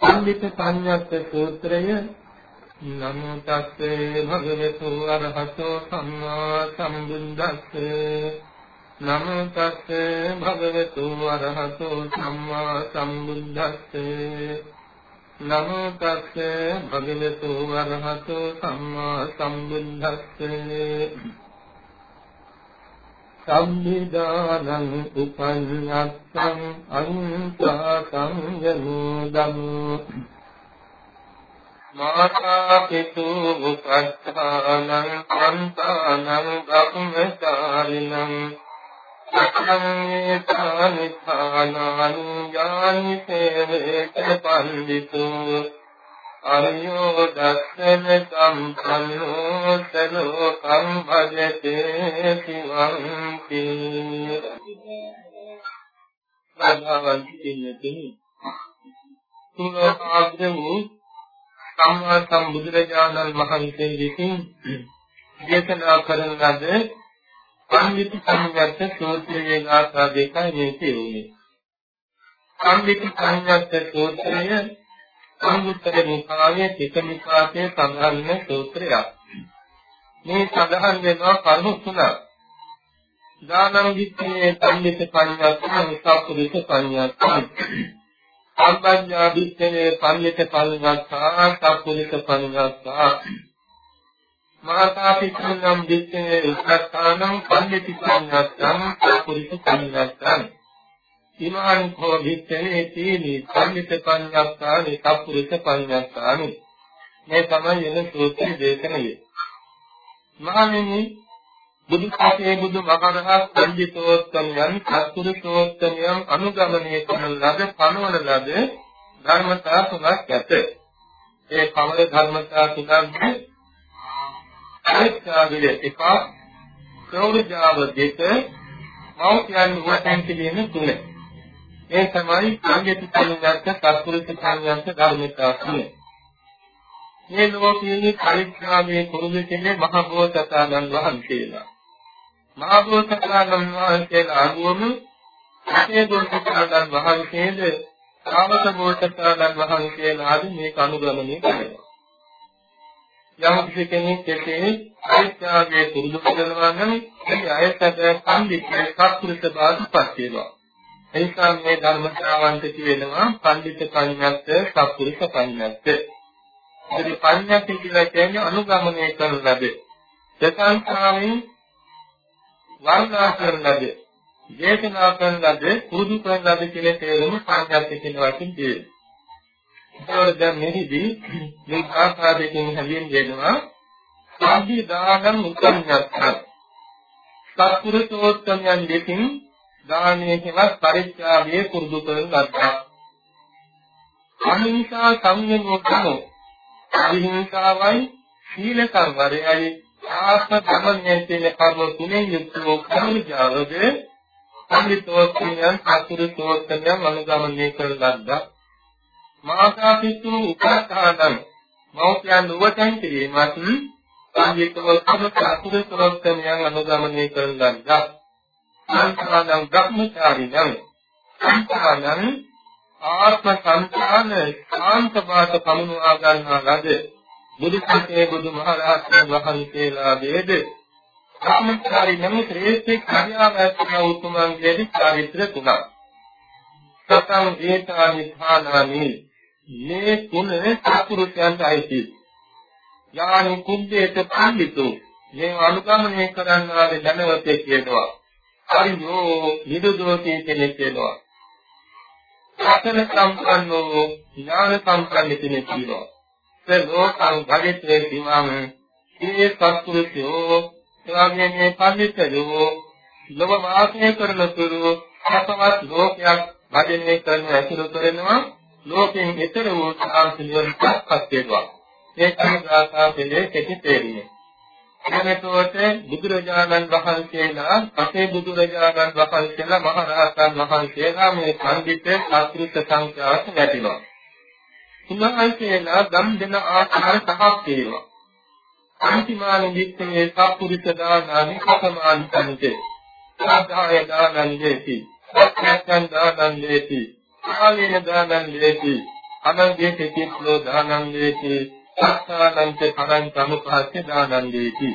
සම්මිත පඤ්ඤාත් සූත්‍රය නමෝ තස්සේ භගවතු අරහතෝ සම්මා සම්බුද්දස්සේ නමෝ තස්සේ භගවතු අරහතෝ සම්මා සම්බුද්දස්සේ නමෝ තස්සේ භගවතු අරහතෝ සම්මා සම්බුද්දස්සේ සම්නිදානං උපඤ්ඤත්තං අන්තා සංයමෝදමු මාතා පිතු උපත්තානං අන්තානං බ්‍රහ්මචාරිණං සත්‍යං යානි සේවේත පන්දිතෝ। අරියෝ දස්සන සම්පන්නෝ සලෝකම් භජතේ සිවංති සදාවන්ති කින්නතිනි තුලෝකාග්‍ර වූ සම්මා සම්බුදුරජාණන් වහන්සේ විසින් දේශනා කරන ලද පන්විත සංයත්ත සූත්‍රයේ ගාථා දෙකයි මේ තියෙන්නේ. පන්විත සංයත්ත සූත්‍රය අංගුත්තර නිකායේ තික නිපාතයේ සඳහන් වෙන සූත්‍රයක්. මේ සඳහන් වෙනවා කරුණු තුනක්. දානං විත්තේ පණ්ඩිත පඤ්ඤාත්ම සාපුරිත පඤ්ඤාත්ම. සම්පඤ්ඤා විත්තේ පණ්ඩිත පඤ්ඤාත්තා සාපුරිත පඤ්ඤාත්තා. මාතා පිතෘනම් විත්තේ උත්තරාණං පණ්ඩිත පඤ්ඤාත්තං සාපුරිත පඤ්ඤාත්තං. ඉමාන් කෝ විත්තේ තීනි සම්මිත පඤ්ඤාත්තානි සප්පුරිත පඤ්ඤාත්තානි. මේ තමයි එන සූත්‍ර දේශනය මහණෙනි බුදු සසුනේ බුදු මහරහත් පඬිතෝත්තමයන් සත්පුරුෂෝත්තමයන් අනුගමනය කරන ලද පනවන ලද ධර්මතා තුනක් ඇත. ඒ පවල ධර්මතා තුනක් අනිත්‍යවිද එක ප්‍රෞಢජාව දෙක මෞඛ්‍යයන් වශයෙන් තිබෙන තුනේ. ඒ තමයි සංගීත සංයන්ත සත්පුරුෂ සංයන්ත ධර්මිතා කියන්නේ. මේ ලෝකයේ පරිත්‍යාගයේ කුරුදු කියන්නේ මහ බෝසතාණන් වහන්සේලා. මහ බෝසතාණන් වහන්සේලා අනුවම මේ බෝසතාණන් වහන්සේද ශ්‍රාවක බෝසතාණන් වහන්සේලාද මේක අනුගමනය කරනවා. යම් කෙනෙක් කෙසේ පරිත්‍යාගයේ කුරුදු කරනවා නම් ඒ අයතට සම්දිස්සේ සත්පුරුෂ බාධපත් වෙනවා. එනිසා මේ ධර්මතාවන්ට කියනවා පඬිත පඤ්ඤත්ත සත්පුරුෂ පඤ්ඤත්ත. ඉතින් පඤ්ඤත්ත කියලා කියන්නේ අනුගමනය කරන ලද ප්‍රසංසාවෙන් වර්ණනා කරන ලද දේශනා කරන ලද පුරුදු කරන ලද කියලා තේරුම පඤ්ඤත්ත කියන වචෙන් කියනවා. ඒකවල දැන් මෙහිදී මේ ආකාරයෙන් හැඳින්වෙනවා සාධි දානං උත්තරඥත්ත. සත්පුරුෂෝත්තමයන් දෙකින් දානයේ හෙවත් පරිත්‍යාගයේ පුරුදු කරන ලද්දා. අහිංසා සංයමෝ කමෝ. අහිංසාවයි සීල සංවරයයි ආත්ම ධර්මයෙන් තියෙන කර්ම තුනෙන් යුක්ත වූ කර්මජාවද සම්මිතෝත්ත්‍යයන් සතුරුතෝත්ත්‍යයන් අනුගමනය කරන ලද්දා. මාතා පිතු උපස්ථානං මෞඛ්‍යයන් නුවතන් කිරීමත් සංයුක්තව සතුරුතෝත්ත්‍යයන් අනුගමනය කරන ලද්දා. සංඛානං බ්‍රහ්මචාරිණං. සංඛානං ආත්ම සංඛාන කාන්තපාත පමුණවා ගන්නා ලද බුදු සසුනේ බුදු මහරහතන් වහන්සේලා වේද. බ්‍රහ්මචාරි නම් ශ්‍රේෂ්ඨ කාර්යාවස්න උතුමන්ගේ චාරිත්‍ර තුනක්. සතං ඒතානි ධානානි මේ තුන සත්පුරුෂයන්ට අයිති. යානි කුද්දේත පඬිතු. මේ අනුගමනය කරන්නාද ධනවතේ කියනවා. හරියෝ නිදුදෝතී කෙනෙක් වෙනවා. සතන සම්පන්නෝ ඥාන සම්පන්න කෙනෙක් වෙනවා. ඒ ලෝකං භවිතේ දිවං ඒ සත්පුරුෂයෝ එවාගේ මේ පඬිතුයෝ ලොව වාසය කරන තුරු සතවත් ලෝකයක් භජනය කරන ඇසුරු කරනවා ලෝකයෙන් ඈතර වූ සාන්තිනිවන්තක් පත් වෙනවා. ඒ කමදාසා දෙලේ කෙටි තේරිනේ. එතකොට බුදුරජාණන් වහන්සේලා පසේ බුදුරජාණන් වහන්සේලා මහරහතන් වහන්සේලා මේ පඬිත සත්‍ෘත සංඛ්‍යාවට වැටෙනවා. උන්වහන්සේලා ධම් දෙන ආකාර පහක් තියෙනවා. අන්තිමාන විත්තේ සත්පුරුෂ දානානි කතමානි තනිතේ. සාධාය දානං දෙති. සත්‍යයන් දානං දෙති. ආලේන දානං දෙති. අනංගේ කෙතිස්ලෝ දානංගේති සත්තානංච පරං සමුපහස්ස දානංගේති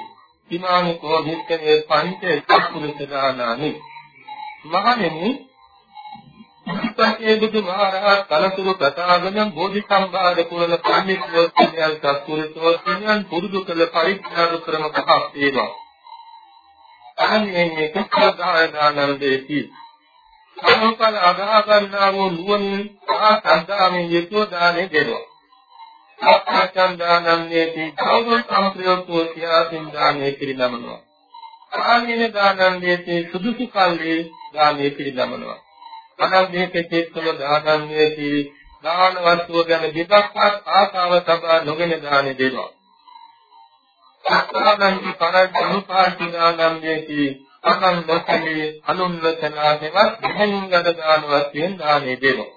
ඉමානිකෝ වික්කේ පංච සත්පුරුෂ දානානි මහණෙනි සත්‍යයේ බුදු මහරහත් කලතුරු ප්‍රසාදන බෝධිසම්භාර කුලල පඬිතුෝ සියල් සත්පුරුෂෝ සියල් පුරුදු කළ පරිත්‍යාග ක්‍රම පහක් තියෙනවා. අනන්නේ මේ කුක්ඛදාය දානන්දේති. සමෝපල අගහ ගන්නා වූ නුවණින් සහ සද්ධාමෙන් යුතුව දානෙ දෙනවා. සත්‍යචන්දානන්නේති කවුරු සම්ප්‍රයෝගෝ සියාසින් දානෙ පිළිනමනවා. ආනින දානන්දේති සුදුසු කල්ලි දානෙ පිළිනමනවා. අනන්දේක චේතන දානන්නේති දාන වස්තුව ගැන දෙකක්වත් ආසාව තබා නොගෙන දානෙ දෙනවා. සත්‍යානන්ති පරජනුපාති දානන්නේති අකන් නොසලී අනුන්නතනාදෙවත් දෙහින්ගද දාන වස්තුවෙන් දානෙ දෙනවා.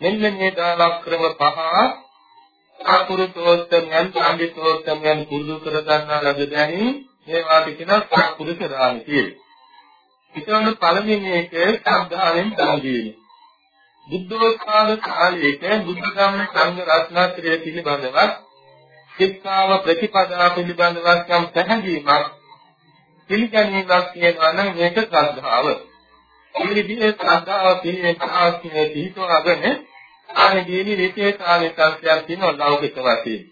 මෙන්න මේ දාන ක්‍රම පහ සාකුරුතෝත්තමයන් පඬිතෝත්තමයන් පුරුදු කර ගන්නා ලද දැනින් මේවාට කියන සත්පුරුෂ දාන කියලා. ඊටවල පළවෙනි එක ශ්‍රද්ධාවෙන් දන් දීම. බුද්ධෝත්පාද කාලයේක බුද්ධ ධම්ම සංඝ රත්නත්‍රය පිළිබඳව ශික්ෂාව ප්‍රතිපදා පිළිබඳව යම් පැහැදීමක් පිළිගැනීමක් කියනවා නම් මේක ශ්‍රද්ධාව. මේ විදිහේ ශ්‍රද්ධාව පිළිවෙත් ආස්තියේ පිහිටවගෙන ආනදීනි විශේෂාවේ සංස්කෘතියක් තියෙනවා ලෞකික වශයෙන්.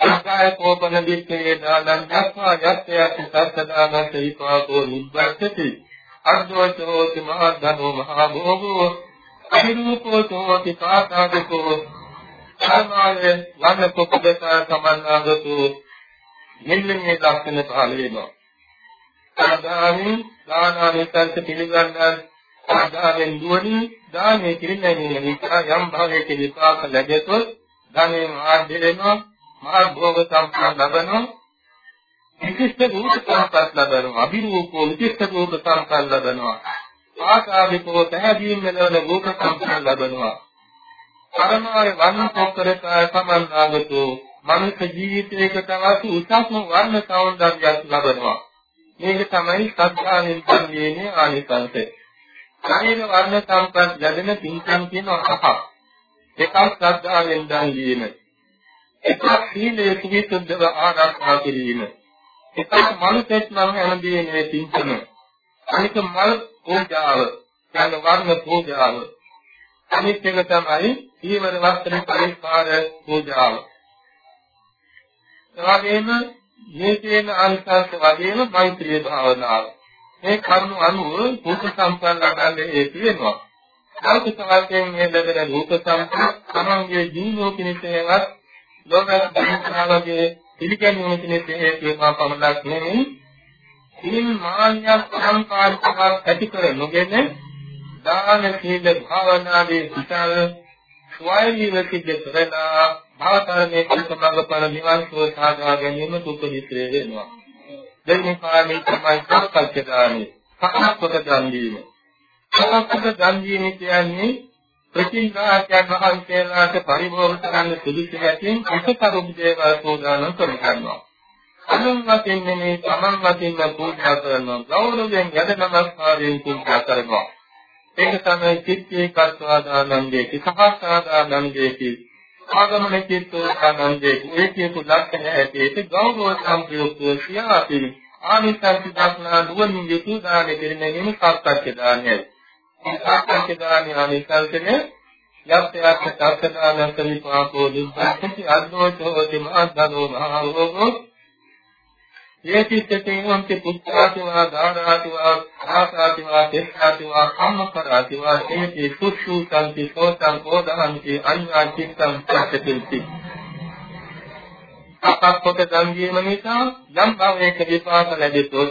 සත්‍යය කෝපන දික්කේ දානං යස්වා යස්සය සත්සදාන සීපාකෝ නිබ්බස්සති අද්වචෝති මහද්ධනෝ මහා භෝගෝ අහිරූපෝ තෝති පාතාදකෝ සමායේ වන්න කොපදක සමන්නාගතු මෙන්න මේ ලක්ෂණ පහළ වෙනවා. සාධාරණ දානානිසංස පිළිගන්නා සාධාරණ දුවනි දානේ කිරිනැමීම නිසා යම් භාවයක විපාක ලැබෙතොත් ධනෙ මාර්ධ වෙනවා මහා භෝග සම්පන්න ලබනවා. විශිෂ්ට රූප සම්පත් ලබනවා අභිරූපෝ විශිෂ්ට රූප සම්පත් ලබනවා. ආකාරිකෝ පැහැදීම් වෙනවන රූප සම්පත් ලබනවා. පරමාය වර්ණ පොක්කරක සමන්නාගතු මනුෂ්‍ය ජීවිතයකට අවශ්‍ය උසස්ම වර්ණ සෞන්දර්යයක් ලබනවා. මේක තමයි සත්‍යාවෙන් කියන්නේ ආනිසංසය ශරීර වර්ණ සම්පත් ලැබෙන පින්කම් කියන අහක්. එකක් ශ්‍රද්ධාවෙන් දන් දීම. එකක් සීලයේ පිහිටුද්දව ආරක්ෂා කිරීම. එකක් මනුෂ්‍යත් නම් හැමදේනේ පින්කම. අනික මල් පූජාව යන වර්ණ පූජාව. අනිත් එක තමයි ඊවර වස්ත්‍ර පරිපාර පූජාව. එවැගේම මේ කියන අන්තර්ගත වගේම මෛත්‍රී භාවනාව. මේ කරුණු අනුව රූප සම්පන්න ලබන්නේ තියෙනවා. ලෞකික වශයෙන් මේ ලැබෙන රූප සම්පන්න තමන්ගේ ජීවෝ පිණිසේවත් ලෝකස් දිනකාවගේ පිළිගැනීම පිණිස හේතුවා පමණක් නෙමෙයි. ඉන් මාන්‍යයක් සංකාරිකවක් ඇති කර නොගෙන දාන සීල භාවනාදී සිතල් ස්වයංීව සිද්ධ කරලා භවතරණයේ කුසමඟ පර නිවන් සුව සාදා ගැනීම දුක හිතේ වෙනවා. දෙවෙනි කාරණේ තමයි සත්‍ය දානෙ. සත්‍යපද දන් දීම. සත්‍යපද දන් දීම කියන්නේ ප්‍රතිඝාතයන් වහන්සේලාට පරිභෝග කරන්න සුදුසු හැටින් කුසකරුම් දේවල් සෝදානම් කරගන්නවා. අනුන් වශයෙන් නෙමේ තමන් වශයෙන් පූජා කරනවා. ගෞරවයෙන් යද නමස්කාරයෙන් පූජා කරනවා. ඒක තමයි චිත්තේ කර්තවාදානන්දේ සහස්‍රාදානන්දේ ආගමන චිත්තෝ ආනන්දේ ඒ කියපු ලක්ෂණ ඇටියට ගෞරව සම්ප්‍රයුක්තව සියාපි ආනිසංස දක්නා නුවණින් යුතු දාන දෙන්නගෙන සත්‍ත්‍ය දානයයි. මේ සත්‍ත්‍ය දානය ආනිසංසනේ යත්‍යත් සත්‍යදාන කරිපාකෝ දුක්ඛති අද්දෝචෝ දිමාදනෝ මහාවෝ යේතිත්තේවන්ති පුත්තාතිවා දානාතිවා ආසාතිවා තෙස්සාතිවා කම්මකරාතිවා ඒති සුසු සම්ති සෝතං කෝදහන්ති අඤ්ඤා චිත්තං පස්සතින්ති අපක්කොට දන් දීම නිසා යම් භවයක විපාක ලැබෙතොත්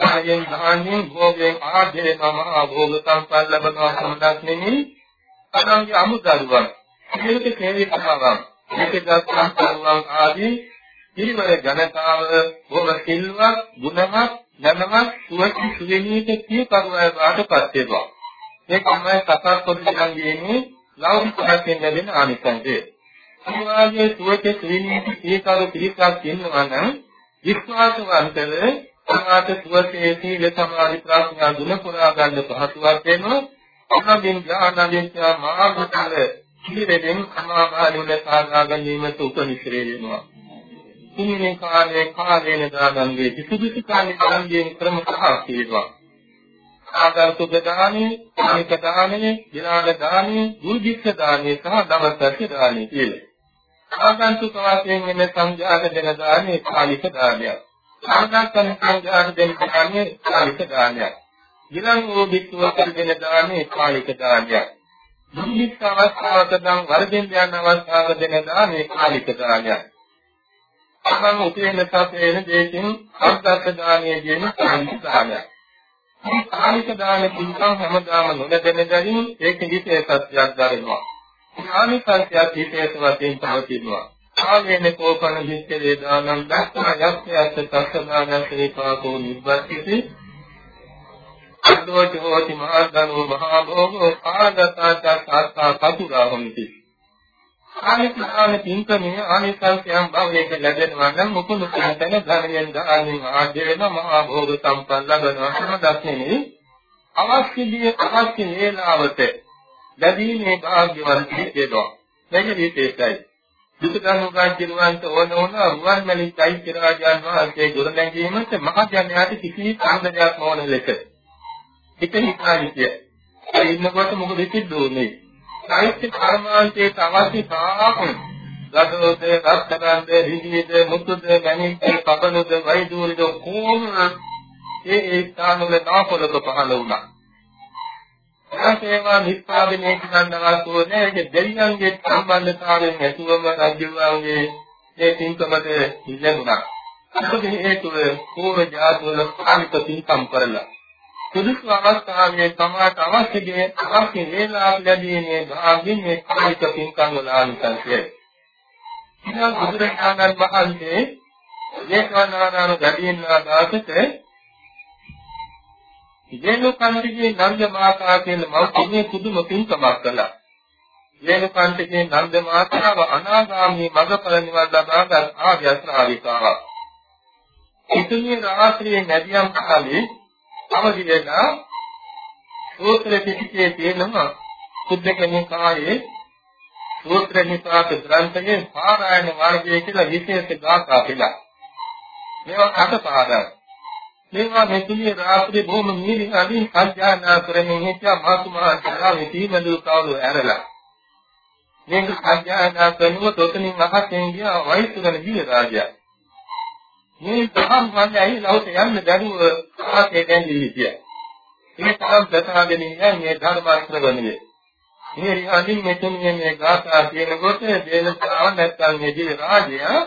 ධායෙන් ධාන්‍යයෙන් භෝගයෙන් ආදී මහා භෝග සම්පන්න ලැබෙනවා සමදක් නෙමෙයි අනංගේ අමුදරුවන් මේක තේරිච්චාවක් මේක දස්සම් ආදී පිරිවර ජනතාව බොහොම සිල්වත්, ගුණවත්, ධනවත්, සුවචි සුවේනීත කිය කරුණාව බාටපත් වෙනවා. මේ තමයි සතර පොදුසන් කියන්නේ ලෞකික වශයෙන් ලැබෙන ආනිසංසය. අනිවාර්යයේ සුවචි සුවේනීත කිය කරු පිළිසක් කියනවා නම් විශ්වාසවන්තව සමාත සුවචේ සීල සමාධි ප්‍රඥා ගුණ පුරා ගන්න පහසුවක් වෙනවා. අනමින් ඥානවිද්‍යා මාර්ගඵල ඉතිරෙන් සමාබාධුල සාගා ගැනීමට උපනිශ්‍රේ වෙනවා. තුන්වෙනි කාලයේ කාලේන දානං වේ සුදුසු කාලේ දානයෙන් ක්‍රම පහක් තියෙනවා. ආදාර සුද්ධ දානේ, අනික දානේ, විනාද දානේ, දුර්භික්ෂ දානේ සහ දවසක් දානේ කියලා. ආගන්තුක වාසයෙන් වෙන සංජාත දෙන දානේ කාලික දානයක්. ආගන්තුක සංජාත දෙන දානේ කාලික දානයක්. ගිලන් වූ භික්ෂුවකට දෙන දානේ කාලික දානයක්. දුර්භික්ෂ අවස්ථාවක දන් වර්ධෙන් යන අවස්ථාවක දෙන දානේ කාලික දානයක්. තමන් උපේන සපේන දෙකින් අර්ථක දානයේ කියන කාලික දානයක්. මේ කාලික දාන පින්කම් හැමදාම නොලැබෙන දරින් ඒක විශේෂත්වයක් දරනවා. ආනිසංසයක් විශේෂ වශයෙන් පවතිනවා. ආවේන කෝපන විච්ඡේදේ දානං දක්ඛන යක්ඛයත් තස්සදානං ශ්‍රීපාකෝ නිබ්බත්ති අද්වච හෝති මහත්දනෝ මහා භෝගෝ ආගතාච සාස්තා කතුරා හොಂತಿ ආනිසංසන පින්කමේ ආනිසංසයන් භවයක ලැබෙනවා නම් මුකුණු තැන ධනයෙන් දානින් ආදේන මහා භෝග සම්පන්න ලබනවා හැම දක්නේ අවශ්‍ය දී අවශ්‍ය වේලාවට ලැබීමේ භාග්‍යවන්ත වේදවා. මේක විශේෂයි. දුකගනුගාජිරුවන්ට ඕන ඕන රුවන්මැලි චෛත්‍ය රාජයන් වහන්සේ ගොඩ නැගීමට මහ ජනයාට කිසි කාන්දරයක් නොවන ලෙස. එක හිතාවිතිය. ඒ ඉන්නකොට මොකද සිද්ධ වුනේ? චෛත්‍ය කර්මාන්තයේ අවශ්‍ය තාපන ගදෝද, රත්තරන්ද, රිදීද, මුතුද, මණික්ද, කපනුද, වෛදූරිද කොහොම ඒ ඒ ස්ථානවල නාපලක පහළ වුණා. සේවා නිෂ්පාදනය කරන්න අවශ්‍ය නැහැ. දෙවියන්ගේ සම්බන්ධතාවයෙන් ඇතුවම රාජ්‍යවාගේ ඒ තින්කමට ඉල්ලුණා. මොකද හේතුව කෝර ජාතවල කාලික තින්කම් කරලා. සුදුසු අවස්ථාවේ සමාජ අවශ්‍යගේ අවශ්‍ය වේලාව ලැබීමේ භාගින් මේ කාලික තින්කම් වල ආනිසංසය. ඉතින් බුදුරජාණන් වහන්සේ දේශනානාන ගැදීන්නා දාසට ජේනුකන්තිගේ නන්ද මාතා කියන මෞතුමිය කුදුම පින්කමක් කළා. ජේනුකන්තිගේ නන්ද මාතාව අනාගාමී මඟඵල නිවන් ලබාගත් ආර්ය ශ්‍රාවිකාවක්. ඉතින් රාත්‍රියේ නැදියම් කාලේ අවදි වෙලා සූත්‍ර පිටකයේ තියෙනවා සුද්ධකෙනී කායේ සූත්‍ර නිපාත ග්‍රන්ථයේ පාරායන මාර්ගය කියලා විශේෂ ගාථා පිළා. මේවා අටපාදයි. මේවා මෙතුණිය රාත්‍රියේ බොහොම මීරින් අදින් සත්‍යානා කරමින් හිටියා මාතුමා ශාලාවේ තීමදු කවුරු ඇරලා මේක සත්‍යානා කරනකොට ඔතනින් අහසෙන් ගියා වෛතුගන දිව්‍ය රාජයා මේ තහම් සංඥායි ලෞත යන්න දරුව ආසේ දැන්දී හිටියා මේ තරම් ප්‍රසාදෙන ඉන්නේ මේ ධර්ම ශ්‍රවණයේ මේ රිහාදින් මෙතුණිය මේ ගාථා කියනකොට දේවතාව නැත්තම් මේ දිව්‍ය රාජයා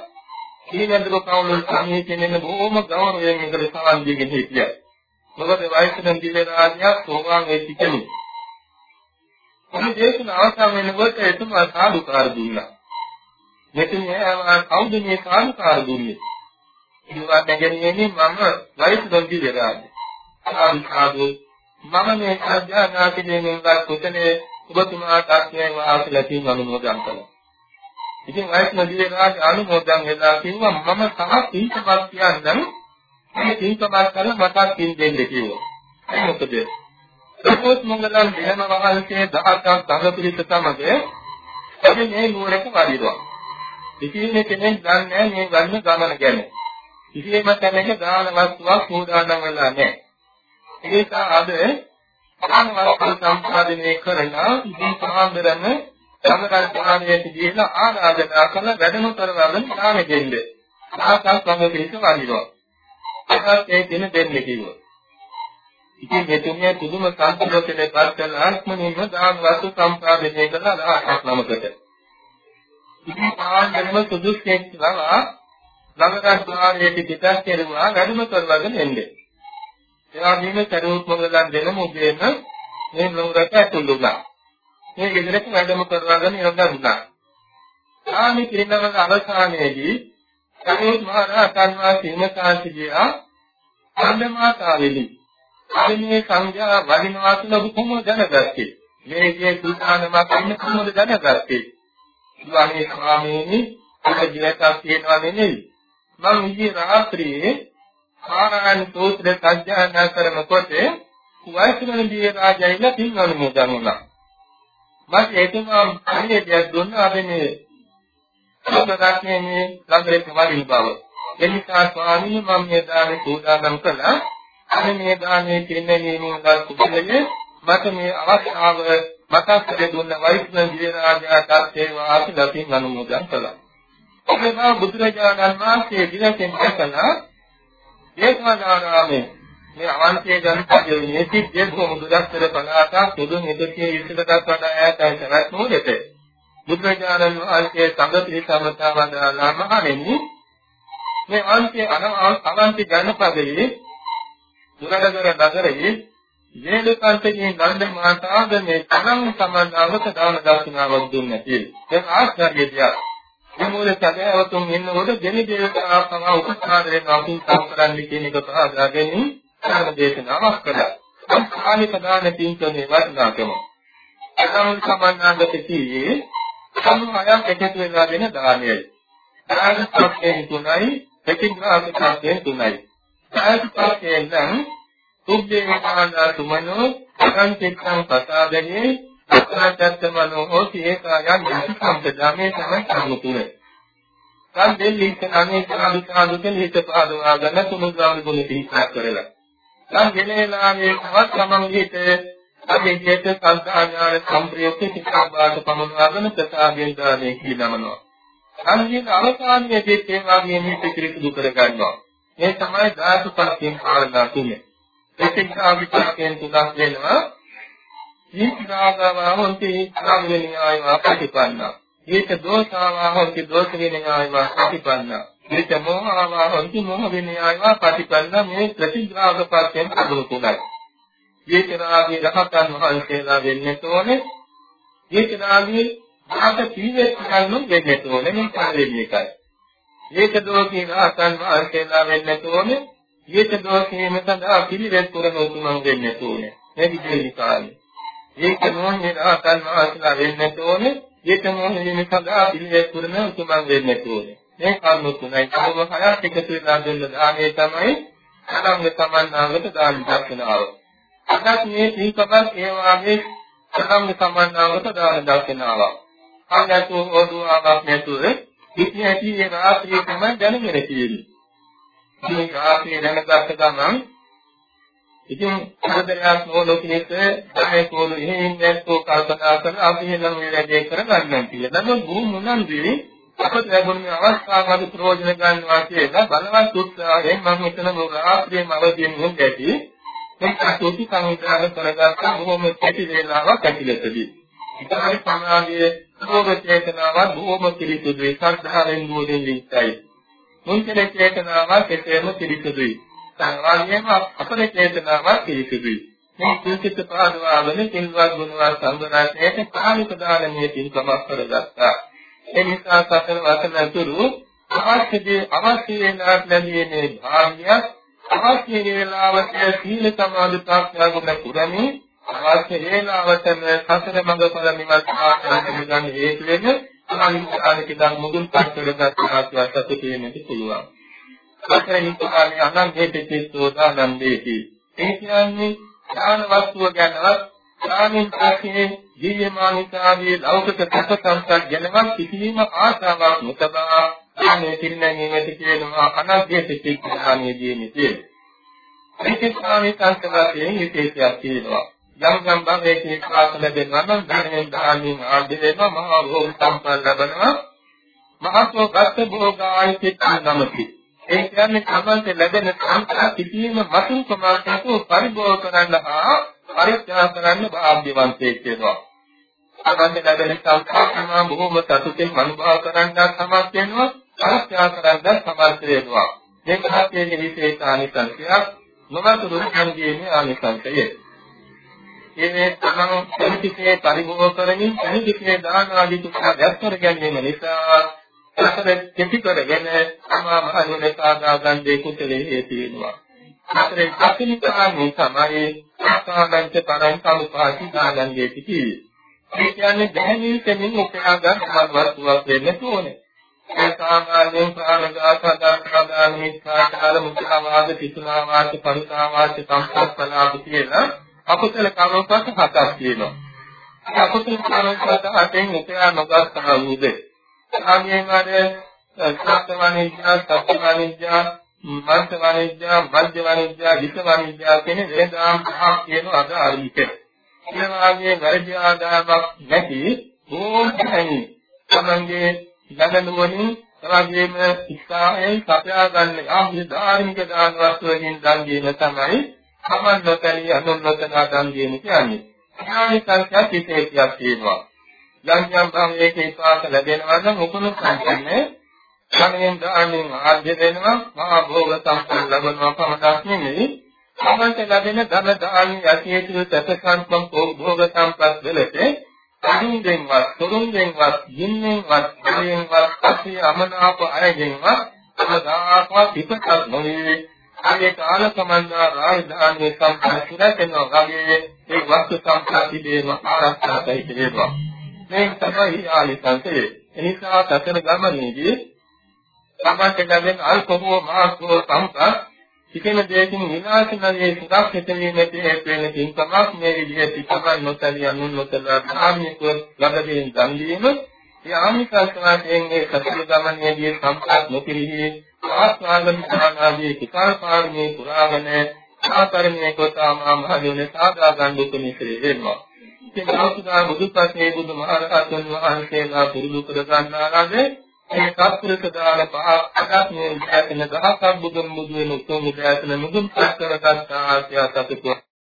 කීනන්දක කවුරුන් සමීපෙන්න බොහොම ගෞරවයෙන් ඒකට සවන් දීගෙන හිටියා. මොකද වයසෙන් දිව්‍ය රාජ්‍යයක් සෝවාන් වෙච්ච කෙනෙක්. මේ දේශන අවසන් වෙනකොට එතුමා සාදුකාර දුන්නා. මෙතුන් එයා කවුද මේ සාදුකාර දුන්නේ? ඉතිවා නැගෙන්නේ මම වයසෙන් දිව්‍ය රාජ්‍ය. සාදු මම මේ සත්‍යනාතිදෙනින් ගත් කුතනේ ඔබතුමාට අත්‍යවශ්‍ය වාසල තියෙන අනුමෝදන් කළා. ඉතින් අයත් නදී රාජ අනුමෝදන් වෙලා කිව්වා මම තවත් තීන්තපත් කියන්නම් මේ තීන්තපත් කරලා මටත් තින් දෙන්න කිව්වා. ඒ මොකද? සකෝත් මංගලම් දිනම වහන්සේ දහසක් සංඝ පිරිස සමග අපි මේ නුවරට වඩිනවා. ඉතින් කෙනෙක් දන්නේ මේ ගන්න ගමන ගැන. කිසියම් තැනක දාන වස්තුවක් සූදානම් වෙලා නැහැ. ඒ නිසා අද දාන වස්තු සම්පාදනය කරලා ඉතින් සමාන්දරන සමගල් ප්‍රාණයට දීලා ආරාධනා කළ වැඩම කරවන්න දාන දෙන්න. සාකල් සමගිරිස වඳිනවා. ඒකත් ඒ දින දෙන්න කිව්වා. ඉතින් මෙතුමිය පුදුම සංකල්පයකට පත් කළ ආත්මනින්ම දාන වස්තු සම්පාදනය කළා දහසක් නමකට. ඉතින් ආන්දරම සුදුස්සෙක් ලවා ළඟට ප්‍රාණයට පිටස් කෙරුවා වැඩම කරවගෙන එන්නේ. එයා නිම කරුත් මොකදන් දෙනම උදේම මේ නුරට ඇතුළු වුණා. මේ ගෙදරට වැඩම කරවාගෙන යොදන්නා. ආනි පිරිනමන අවසානයේදී සමෝත් මහ රහතන් වහන්සේ ඉමකාසියා අන්දමාතාවෙලි. අදිනේ සංඝයා වදිනවා කියලා ඔබ කොහොමද දැනගත්තේ? මේකේ සූදානමක් ඉන්න කොහොමද දැනගත්තේ? ස්වාමී ස්වාමීනි ඔබ ජීවිතයක් තියෙනවා නෙමෙයි. මම ඊයේ රාත්‍රියේ ආරායන සූත්‍ර සත්‍යයනා කරනකොට වයසුමන දිය රාජයිලා තින් අනුමෝදන් වුණා. මට එතුමා පණිවිඩයක් දුන්නා අපි මේ සුබදක්නේ මේ ළඟට වඩින බව. එනිසා ස්වාමීන් මම මේ දානේ සූදානම් කළා. අනේ මේ දානේ පිරිනැමීමේ උදා කුසලයේ මට මේ අවස්ථාව මතක් කර දුන්න වෛෂ්ණව දිවරාජයාට සේවා අපිලකින් අනුමෝදන් කළා. ඔබේ බුදුරජාණන් වහන්සේ දිනකෙන් දැකලා ඒකමානාරාමේ මේ අවන්තිය ජනපදයේ නිසිද්ධ භූම දුරස්තර පලාත සුදුන් ඉදිරියේ ඉස්සරටත් වඩා ඈතයි සරත් මොහොතේ බුදුරජාණන් වහන්සේ සංඝ පිරිසමතා වදාළා මහණෙනි මේ අන්තිය අවන්ති ජනපදයේ දුරදගර නගරයේ වේලකන්තගේ නන්ද මාතාද මේ තනම් සමන්නාවක දාන දර්ශනාවක් දුන්නා කියලා. දැන් ආශ්චර්යයක්. මේ මොලේ සැදෑවතුන් ඉන්නකොට දෙනි දේවතාවා සම උපස්ථාන වෙනවා පින්කම් කරන්න කියන එක පහදාගෙන ධර්ම දේශනාවක් කළා. ආනික දාන පින්කමේ වටිනාකම. අනම් සමන්නාගත කීයේ සමුහයක් එකතු වෙලා දෙන දානයයි. දානපත්යෙන් තුනයි, ප්‍රතිග්‍රාහකයෙන් තුනයි. දානපත්යෙන් නම් සුද්ධේ විකාණ්ඩා තුමනෝ සංචිත්තං පසාදනේ අත්‍යත්ත මනෝ හෝති ඒකායන් සම්පදාමේ තමයි කර්ම තුනේ. කන් දෙල්ලි කනේ සාදු සාදු කියන හිත පාදවා ගන්න තුනුගාමි ගුණ පිහිටක් කරලා. කන් ගෙනේලාගේ කවත් සමංගිත අධිජේත සංඛාඥාන සම්ප්‍රයුක්ත සිතාබාට පමනවාගෙන ප්‍රසාදයෙන් දානේ කියනමනවා. අන්තිම අවසානයේ දෙත්තේ වාගේ මේ පිළිතුරු කර ගන්නවා. මේ තමයි ධාතු පස්යෙන් කාරණා තුනේ. එතිකා විචාරයෙන් තුනක් වෙනවා. ඊත්‍රාගවා හොන්ති ඊත්‍රාගවිනියයවා ප්‍රතිපන්නා. ඊත දෝසාවා හොන්ති දෝසවිනියයවා ප්‍රතිපන්නා. ඊත මොහාවා හොන්ති මොහ විනියයවා ප්‍රතිපන්නා මේ ප්‍රතිග්‍රාහක පස්යෙන් අදුණු තුනයි. ඊතරාගේ රහතන් වහන්සේලා වෙන්නේ තෝනේ. ඊතරාගේ ආත පීවෙත් කන්නු වෙන්නේ තෝනේ මේ පළවෙනි එකයි. ඒක දෝකේ රහතන් වහන්සේලා වෙන්නේ තෝනේ. ඊට දෝෂේම සඳහා පිළිවෙත් පුරන උතුමන් වෙන්න ඕනේ. මේ විදිහේ කාලේ. ඒක මොහේ රහතන් වහන්සේලා වෙන්න ඕනේ. ඊට මොහේ සඳහා පිළිවෙත් පුරන උතුමන් වෙන්න ඕනේ. මේ කර්ම තුනයි කර්ම හයක් එකතු වෙලා දෙන්න දානේ තමයි අනංග සමන්නාගත දාන දක්ෂනාව. අදත් මේ සීකමත් ඒ වාගේ අනංග සමන්නාගත දාන දක්ෂනාව. අන්නතු ඕදුවාවක් නැතුව ඉතින් ඇති ඒ රාත්‍රියේ තමයි දැනගෙන තියෙන්නේ. මේ ආශ්‍රය දැනගත්ත ගමන් ඉතින් සුබදරයක් නෝලෝ කෙනෙක් තමයි කෝලු එහෙම නැත්නම් කල්පනා කරන අපි නම් මේ වැඩේ කරගන්න කියලා. නමුත් බුහුම උනන්දුවේ අපට ලැබුණ අවස්ථාවක ප්‍රයෝජන ගන්නවා කියලා බලවත් උත්සාහයෙන් මම හිතන රාත්‍රියේම අවදියෙන් හොඳ ඇති. මේක සෝති සංවිධානය කරගත්ත බොහොම කැටි වේලාවක් ඇතිලෙතදී. ඉතින් සමාජයේ රෝග චේතනාව බොහොම පිළිසුදුයි සද්ධාවෙන් දුවෙන් විස්තරයි. මුංචල චේතනාවක් එතෙම පිළිසුදුයි. සංවාදයේම අපර චේතනාවක් පිළිසුදුයි. මේ කුසිත පාදවාගෙන සිල්වත් ගුණවත් සංගරාණයට කාලික දානමය පින්කමක් කරගත්තා. ඒ නිසා සතර වසන තුරු අවශ්‍යදී අවශ්‍ය වෙනාක් ලැබීමේ භාග්‍යයක් අවශ්‍ය වේලාවට සීල සමාධි ප්‍රඥා ගුණ පුරමින් අවශ්‍ය වේලාවටම සතර මඟ ඵල නිවන් සාක්ෂාත් කරගන්න හේතු වෙන අනිත්‍යනික දන් මුදුන් පස්සට ගන්න ආත්මය සතුටෙන්නට පුළුවන්. අතර නිත්‍යකාමී අනන්තයේ පිටිස්සෝ දානන්දේති. ඒ කියන්නේ දාන වස්තුව ගැනවත් දානින් පස්සේ ජීවමානිකාවේ ලෞකික සත්‍ය සංසක් ගැනවත් කිසිම ආශාවක් නොතබා දානේ පිරිනැමීමට කියනවා අනන්තයේ පිටිස්සානේ දීන්නේ කියලා. ඒකේ ස්වාමී සංස්කෘතියේ විශේෂයක් තියෙනවා. යම් යම් භවයකින් ප්‍රාප්ත ලැබෙනවා නම් ධර්මයෙන් දානින් ආදී වෙනවා මහා භෝග සම්පන්න ලැබෙනවා මහත්ව ගත භෝගායි චිත්තං නමති ඒ කියන්නේ තමන්ට ලැබෙන සංකල්ප කිසියම් මතුන් ප්‍රමාණයක පරිභෝග කරන්න හා පරිත්‍යාග කරන්න භාග්‍යවන්තයෙක් වෙනවා. තමන්ට ලැබෙන සංකල්පම බොහොම සතුටින් අනුභව කරන්න සමත් වෙනවා පරිත්‍යාග කරන්න සමර්ථ වෙනවා. මේ කාර්යයේ විශේෂ ආනිසංසයක් නොමතුරු සංජීවී ආනිසංසයයි මේ තමන් සමිතිකේ පරිභෝග කරමින් සමිතිකේ දාන ආදී තුන දැක්කර ගැනීම නිසා අතර දෙති කරගෙන තමා මහණුනේ සාදා ගන්න දේ කුසලයේ හේතු වෙනවා. අතරේ දක්ෂිනිකාමී තමයි සාමන්ත තරං සමුපාති දානන්ගේ පිටියේ. ඒ කියන්නේ දැහැමී තෙමින් උපයා ගන්න වස්තුවක් වෙන්න ඕනේ. ඒ සාමාන්‍යයෙන් ප්‍රාණඝාත දාන මිත්‍යාචාර මුචාවාද පිසුනාවාද පරිසාවාද සම්පස්සලාප කියලා අකුසල කර්මපත් හතක් තියෙනවා. අකුසල කර්මකට අතෙන් උපයා නොගත්තා වූද ආගේම අර සත්‍ය වනිජ්ජා සත්‍ය වනිජ්ජා මන්ත වනිජ්ජා මධ්‍ය වනිජ්ජා විස වනිජ්ජා කියන වේදාම් පහක් කියන අද අරිතේ ඒ වාගේ වැරදි ආදායමක් නැති ඕම් තමයි තමන්ගේ ළඟනුවණින් එවාගේම ඉස්සායෙන් සපයා ගන්න ආමිෂ ධාර්මික දාන වස්තුවකින් දන් දීම තමයි සමන් නොතැලී අනුන් නොතනා දන් දීම කියන්නේ. ඥානික සංඛ්‍යා විශේෂයක් තියෙනවා. යම් යම් භවයක විපාක ලැබෙනවා නම් උපුණු සංකන්නේ සමයෙන් දානෙන් ආද්‍ය වෙනවා මහා භෝග සම්පන්න ලැබෙනවා පමණක් නෙමෙයි. සමන්ත ලැබෙන ධන දානි යතියතු තත්සංකම් භෝග සම්පත් වලට අඳුන්ගෙන්වත් තොරුන්ගෙන්වත් ගින්නෙන්වත් දෙයෙන්වත් අපි අමනාප අයගෙන්වත් කවදාකවත් විපතක් නොවේ. ඒ කාල සමන්නා රාජධානී සම්පූර්ණ සුරැකෙනවා වගේ ඒ වස්තු සම්පත් ඉදීම ආරක්ෂායි කියනවා මේ තමයි ආලිසංසය එනිසා සතර ගමනේදී සම්පත් ගැන අල්පෝ මහත්ෝ සම්පත් කිසිම දෙයකින් විනාශ නැවේ සුදක් හිතවීමට හේතු වෙන තින්කමක් මේ විදිහට පිටමන් නොතලිය අනුන් නොතලා ධාර්මික ලබදීන් දන් දීම. ඒ ආමිකල්පයෙන් මේ සත්‍ය ගමනේදී සම්පත් නොපිරිහි ආස්වාදන ඥානාදී කිකාල පාරමී පුරාගෙන ආකරණයේ කොතාමා මහදෙවනේ සාදා ගන්න උතුමිසේ වෙනවා. ඉතින් බෞද්ධ බුදුපසේ බුදුමහරහතන් වහන්සේලා පුරුදු කර ගන්නාලාද ඒ සත්පුරුෂ දාන පහ අදත් මේ විද්‍යාත්මක දහසක් බුදුන් බුදු වෙන උතුම් විද්‍යාත්මක මුදුන් පත් කරගත්තා ආශ්‍රය සතුට